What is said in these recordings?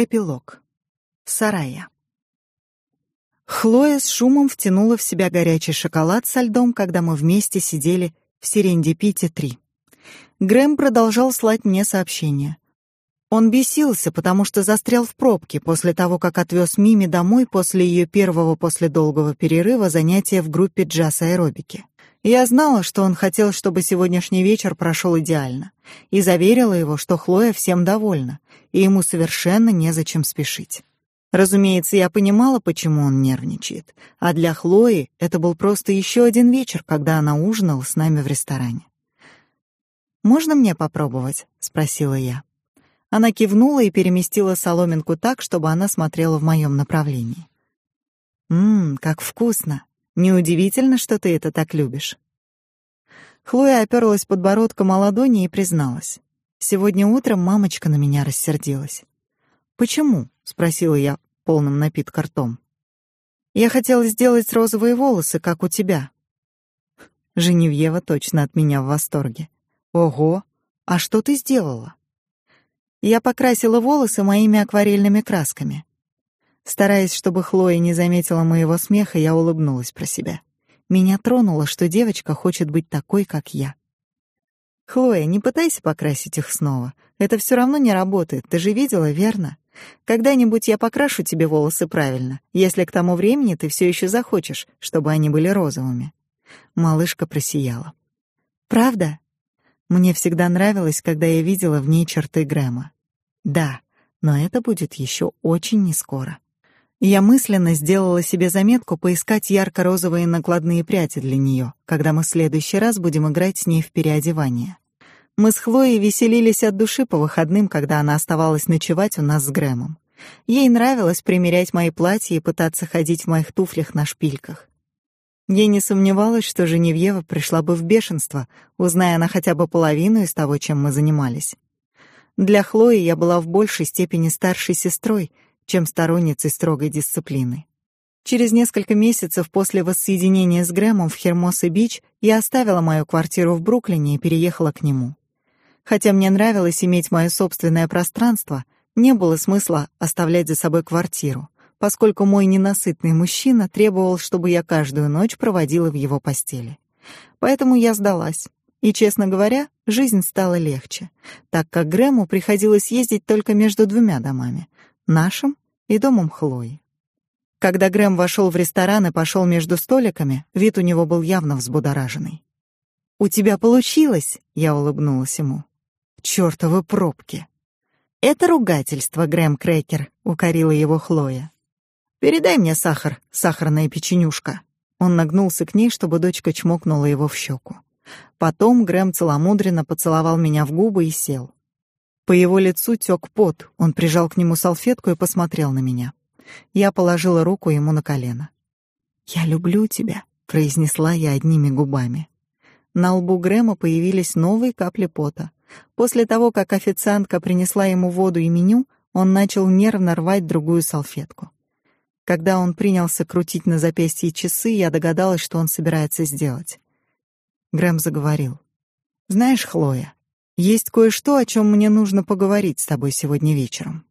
Эпилог. Сарая. Хлоя с шумом втянула в себя горячий шоколад со льдом, когда мы вместе сидели в Серендипите-3. Грэм продолжал слать мне сообщения. Он бесился, потому что застрял в пробке после того, как отвез Мими домой после ее первого после долгого перерыва занятия в группе джаз-аэробики. Я знала, что он хотел, чтобы сегодняшний вечер прошел идеально, и заверила его, что Хлоя всем довольна, и ему совершенно незачем спешить. Разумеется, я понимала, почему он нервничает, а для Хлои это был просто еще один вечер, когда она ужинала с нами в ресторане. «Можно мне попробовать?» — спросила я. Она кивнула и переместила соломинку так, чтобы она смотрела в моем направлении. «Ммм, как вкусно! Неудивительно, что ты это так любишь». Хлоя оперлась подбородком о ладони и призналась. «Сегодня утром мамочка на меня рассердилась». «Почему?» — спросила я полным напитка ртом. «Я хотела сделать розовые волосы, как у тебя». Женевьева точно от меня в восторге. «Ого! А что ты сделала?» Я покрасила волосы моими акварельными красками. Стараясь, чтобы Хлоя не заметила моего смеха, я улыбнулась про себя. Меня тронуло, что девочка хочет быть такой, как я. Хлоя, не пытайся покрасить их снова. Это все равно не работает. Ты же видела, верно? Когда-нибудь я покрашу тебе волосы правильно, если к тому времени ты все еще захочешь, чтобы они были розовыми. Малышка просияла. Правда? Мне всегда нравилось, когда я видела в ней черты Грэма. Да, но это будет еще очень нескоро. Я мысленно сделала себе заметку поискать ярко-розовые накладные пряди для нее, когда мы в следующий раз будем играть с ней в переодевание. Мы с Хлоей веселились от души по выходным, когда она оставалась ночевать у нас с Грэмом. Ей нравилось примерять мои платья и пытаться ходить в моих туфлях на шпильках. Я не сомневалась, что Женевьева пришла бы в бешенство, узная она хотя бы половину из того, чем мы занимались. Для Хлои я была в большей степени старшей сестрой, чем сторонницей строгой дисциплины. Через несколько месяцев после воссоединения с Грэмом в Хермосе-Бич я оставила мою квартиру в Бруклине и переехала к нему. Хотя мне нравилось иметь мое собственное пространство, не было смысла оставлять за собой квартиру поскольку мой ненасытный мужчина требовал, чтобы я каждую ночь проводила в его постели. Поэтому я сдалась. И, честно говоря, жизнь стала легче, так как Грэму приходилось ездить только между двумя домами — нашим и домом Хлои. Когда Грэм вошел в ресторан и пошел между столиками, вид у него был явно взбудораженный. «У тебя получилось!» — я улыбнулась ему. «Чёртовы пробки!» «Это ругательство, Грэм Крекер», — укорила его Хлоя. Передай мне сахар, сахарная печенюшка. Он нагнулся к ней, чтобы дочка чмокнула его в щеку. Потом Грэм целомудренно поцеловал меня в губы и сел. По его лицу тек пот. Он прижал к нему салфетку и посмотрел на меня. Я положила руку ему на колено. "Я люблю тебя", произнесла я одними губами. На лбу Грэма появились новые капли пота. После того, как официантка принесла ему воду и меню, он начал нервно рвать другую салфетку. Когда он принялся крутить на запястье часы, я догадалась, что он собирается сделать. Грэм заговорил. «Знаешь, Хлоя, есть кое-что, о чем мне нужно поговорить с тобой сегодня вечером».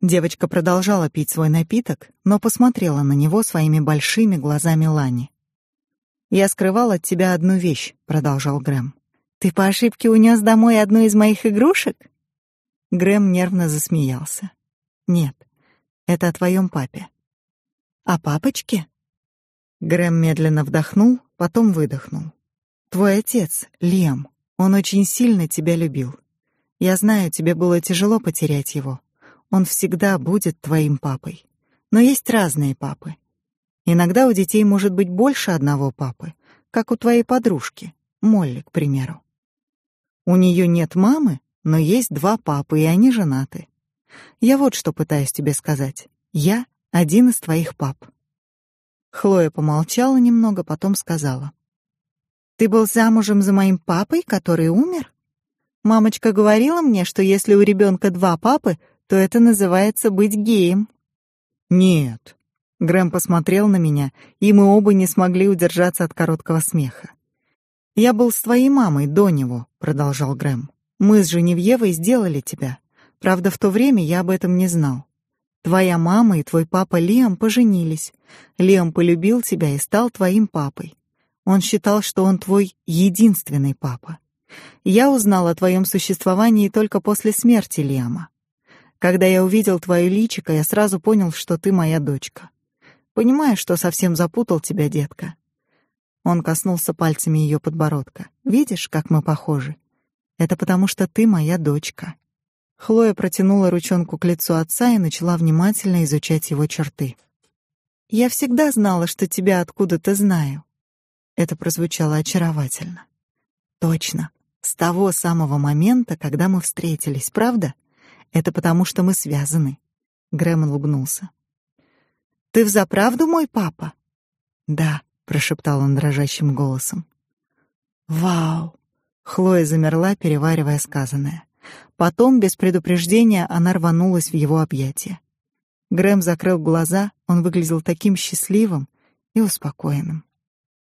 Девочка продолжала пить свой напиток, но посмотрела на него своими большими глазами Лани. «Я скрывал от тебя одну вещь», — продолжал Грэм. «Ты по ошибке унес домой одну из моих игрушек?» Грэм нервно засмеялся. «Нет, это о твоем папе. А папочке? Грэм медленно вдохнул, потом выдохнул. Твой отец, Лем, он очень сильно тебя любил. Я знаю, тебе было тяжело потерять его. Он всегда будет твоим папой. Но есть разные папы. Иногда у детей может быть больше одного папы, как у твоей подружки, Молли, к примеру. У нее нет мамы, но есть два папы, и они женаты. Я вот что пытаюсь тебе сказать. Я один из твоих пап. Хлоя помолчала немного, потом сказала: Ты был замужем за моим папой, который умер? Мамочка говорила мне, что если у ребенка два папы, то это называется быть геем. Нет. Грэм посмотрел на меня, и мы оба не смогли удержаться от короткого смеха. Я был с твоей мамой до него, продолжал Грэм. Мы с Женевьевой сделали тебя. Правда, в то время я об этом не знал. Твоя мама и твой папа Лиам поженились. Лиам полюбил тебя и стал твоим папой. Он считал, что он твой единственный папа. Я узнал о твоем существовании только после смерти Лиама. Когда я увидел твое личико, я сразу понял, что ты моя дочка. Понимаю, что совсем запутал тебя, детка. Он коснулся пальцами ее подбородка. Видишь, как мы похожи? Это потому, что ты моя дочка. Хлоя протянула ручонку к лицу отца и начала внимательно изучать его черты. Я всегда знала, что тебя откуда-то знаю. Это прозвучало очаровательно. Точно. С того самого момента, когда мы встретились, правда? Это потому, что мы связаны. Грэм улыбнулся. Ты взаправду мой папа? Да, прошептал он дрожащим голосом. Вау. Хлоя замерла, переваривая сказанное. Потом, без предупреждения, она рванулась в его объятия. Грэм закрыл глаза, он выглядел таким счастливым и успокоенным.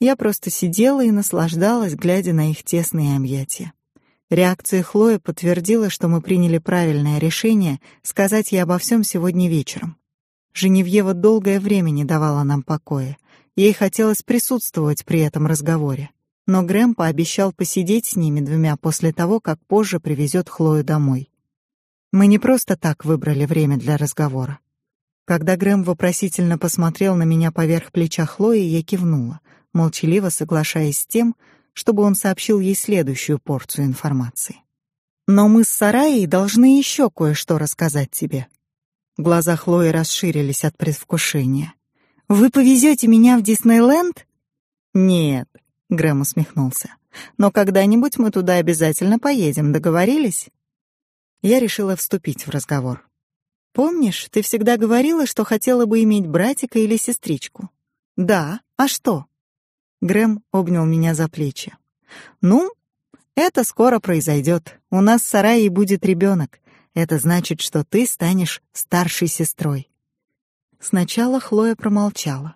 Я просто сидела и наслаждалась, глядя на их тесные объятия. Реакция Хлои подтвердила, что мы приняли правильное решение сказать ей обо всем сегодня вечером. Женевьева долгое время не давала нам покоя. Ей хотелось присутствовать при этом разговоре. Но Грэм пообещал посидеть с ними двумя после того, как позже привезет Хлою домой. Мы не просто так выбрали время для разговора. Когда Грэм вопросительно посмотрел на меня поверх плеча Хлои, я кивнула, молчаливо соглашаясь с тем, чтобы он сообщил ей следующую порцию информации. Но мы с Сараей должны еще кое-что рассказать тебе. Глаза Хлои расширились от предвкушения. Вы повезете меня в Диснейленд? Нет, Грэм усмехнулся. Но когда-нибудь мы туда обязательно поедем, договорились? Я решила вступить в разговор. Помнишь, ты всегда говорила, что хотела бы иметь братика или сестричку? Да. А что? Грэм обнял меня за плечи. «Ну, это скоро произойдет. У нас в сарае будет ребенок. Это значит, что ты станешь старшей сестрой». Сначала Хлоя промолчала.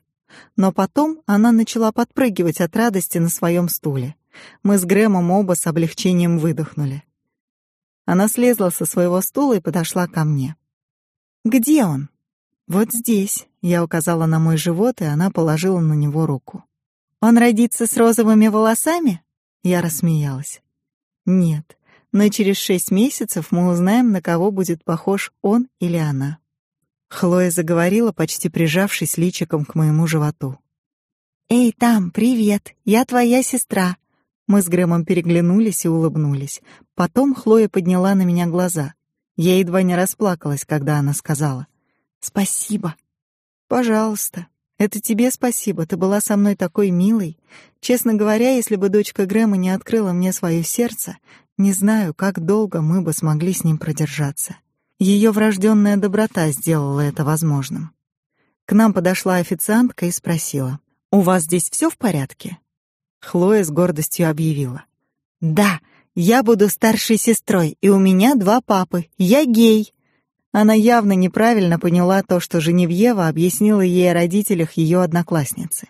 Но потом она начала подпрыгивать от радости на своем стуле. Мы с Грэмом оба с облегчением выдохнули. Она слезла со своего стула и подошла ко мне. «Где он?» «Вот здесь», — я указала на мой живот, и она положила на него руку. Он родится с розовыми волосами? Я рассмеялась. Нет, но через шесть месяцев мы узнаем, на кого будет похож он или она. Хлоя заговорила, почти прижавшись личиком к моему животу. «Эй, там, привет, я твоя сестра». Мы с Грэмом переглянулись и улыбнулись. Потом Хлоя подняла на меня глаза. Я едва не расплакалась, когда она сказала «Спасибо». «Пожалуйста». Это тебе спасибо, ты была со мной такой милой. Честно говоря, если бы дочка Грэма не открыла мне свое сердце, не знаю, как долго мы бы смогли с ним продержаться. Ее врожденная доброта сделала это возможным. К нам подошла официантка и спросила: "У вас здесь все в порядке?" Хлоя с гордостью объявила: "Да, я буду старшей сестрой, и у меня два папы. Я гей". Она явно неправильно поняла то, что Женевьева объяснила ей о родителях ее одноклассницы.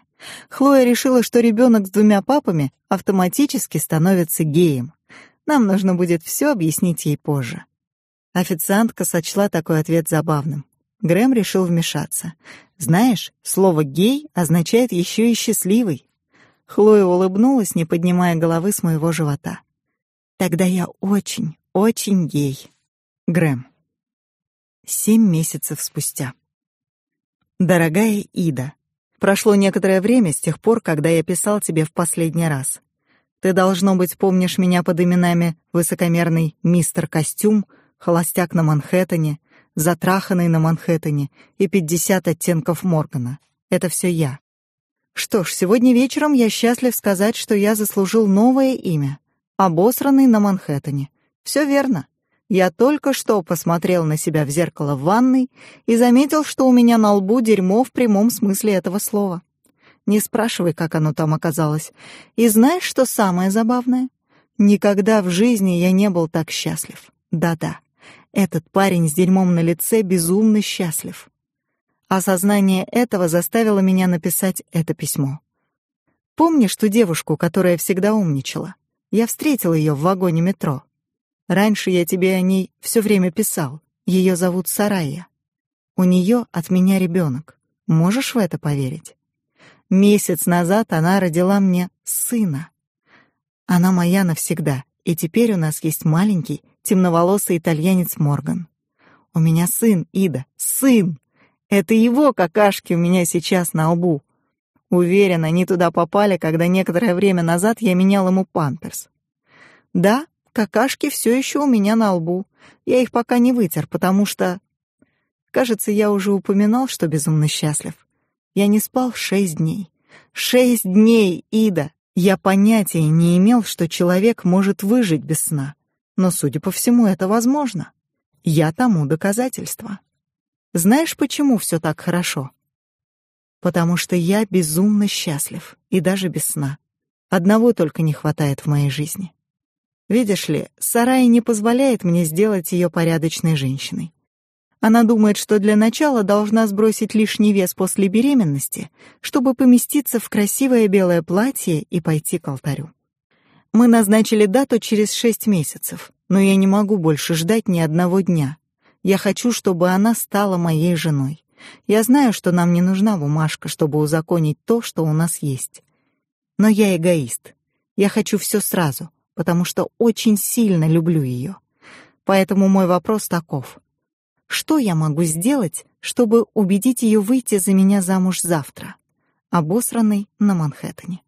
Хлоя решила, что ребенок с двумя папами автоматически становится геем. Нам нужно будет все объяснить ей позже. Официантка сочла такой ответ забавным. Грэм решил вмешаться. Знаешь, слово гей означает еще и счастливый. Хлоя улыбнулась, не поднимая головы с моего живота. Тогда я очень, очень гей. Грэм. Семь месяцев спустя. Дорогая Ида, прошло некоторое время с тех пор, когда я писал тебе в последний раз. Ты, должно быть, помнишь меня под именами высокомерный мистер Костюм, холостяк на Манхэттене, затраханный на Манхэттене и пятьдесят оттенков Моргана. Это все я. Что ж, сегодня вечером я счастлив сказать, что я заслужил новое имя — обосранный на Манхэттене. Все верно. Я только что посмотрел на себя в зеркало в ванной и заметил, что у меня на лбу дерьмо в прямом смысле этого слова. Не спрашивай, как оно там оказалось. И знаешь, что самое забавное? Никогда в жизни я не был так счастлив. Да-да, этот парень с дерьмом на лице безумно счастлив. Осознание этого заставило меня написать это письмо. Помнишь ту девушку, которая всегда умничала? Я встретил ее в вагоне метро. Раньше я тебе о ней все время писал. Ее зовут Сарая. У нее от меня ребенок. Можешь в это поверить? Месяц назад она родила мне сына. Она моя навсегда, и теперь у нас есть маленький темноволосый итальянец Морган. У меня сын, Ида, сын. Это его какашки у меня сейчас на лбу. Уверен, они туда попали, когда некоторое время назад я менял ему памперс. Да, какашки все еще у меня на лбу. Я их пока не вытер, потому что... Кажется, я уже упоминал, что безумно счастлив. Я не спал шесть дней. Шесть дней, Ида! Я понятия не имел, что человек может выжить без сна. Но, судя по всему, это возможно. Я тому доказательство. Знаешь, почему все так хорошо? Потому что я безумно счастлив, и даже без сна. Одного только не хватает в моей жизни. Видишь ли, Сарай не позволяет мне сделать ее порядочной женщиной. Она думает, что для начала должна сбросить лишний вес после беременности, чтобы поместиться в красивое белое платье и пойти к алтарю. Мы назначили дату через шесть месяцев, но я не могу больше ждать ни одного дня. Я хочу, чтобы она стала моей женой. Я знаю, что нам не нужна бумажка, чтобы узаконить то, что у нас есть. Но я эгоист. Я хочу все сразу, потому что очень сильно люблю ее. Поэтому мой вопрос таков: что я могу сделать, чтобы убедить ее выйти за меня замуж завтра? Обосранный на Манхэттене.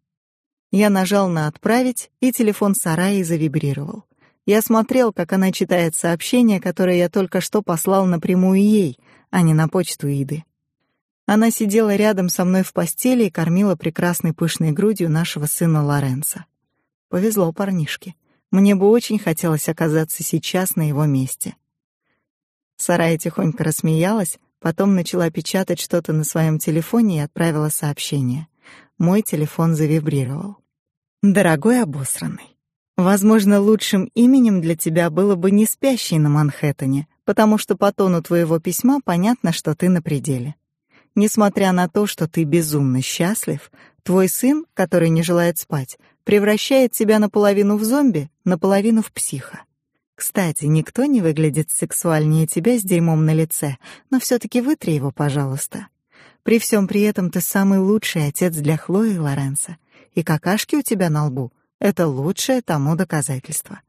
Я нажал на отправить, и телефон Сараи завибрировал. Я смотрел, как она читает сообщение, которое я только что послал напрямую ей, а не на почту Иды. Она сидела рядом со мной в постели и кормила прекрасной пышной грудью нашего сына Лоренца. Повезло парнишке. Мне бы очень хотелось оказаться сейчас на его месте. Сарая тихонько рассмеялась, потом начала печатать что-то на своем телефоне и отправила сообщение. Мой телефон завибрировал. «Дорогой обосранный, Возможно, лучшим именем для тебя было бы не спящий на Манхэттене, потому что по тону твоего письма понятно, что ты на пределе. Несмотря на то, что ты безумно счастлив, твой сын, который не желает спать, превращает тебя наполовину в зомби, наполовину в психа. Кстати, никто не выглядит сексуальнее тебя с дерьмом на лице, но все таки вытри его, пожалуйста. При всем при этом ты самый лучший отец для Хлои и Лоренса, и какашки у тебя на лбу — это лучшее тому доказательство.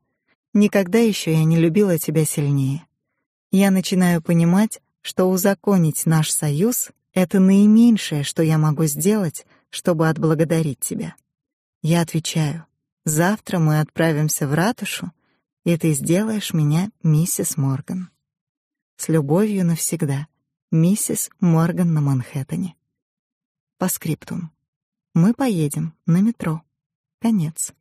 Никогда еще я не любила тебя сильнее. Я начинаю понимать, что узаконить наш союз — это наименьшее, что я могу сделать, чтобы отблагодарить тебя. Я отвечаю, завтра мы отправимся в ратушу, и ты сделаешь меня миссис Морган. С любовью навсегда, миссис Морган на Манхэттене. По скриптум. Мы поедем на метро. Конец.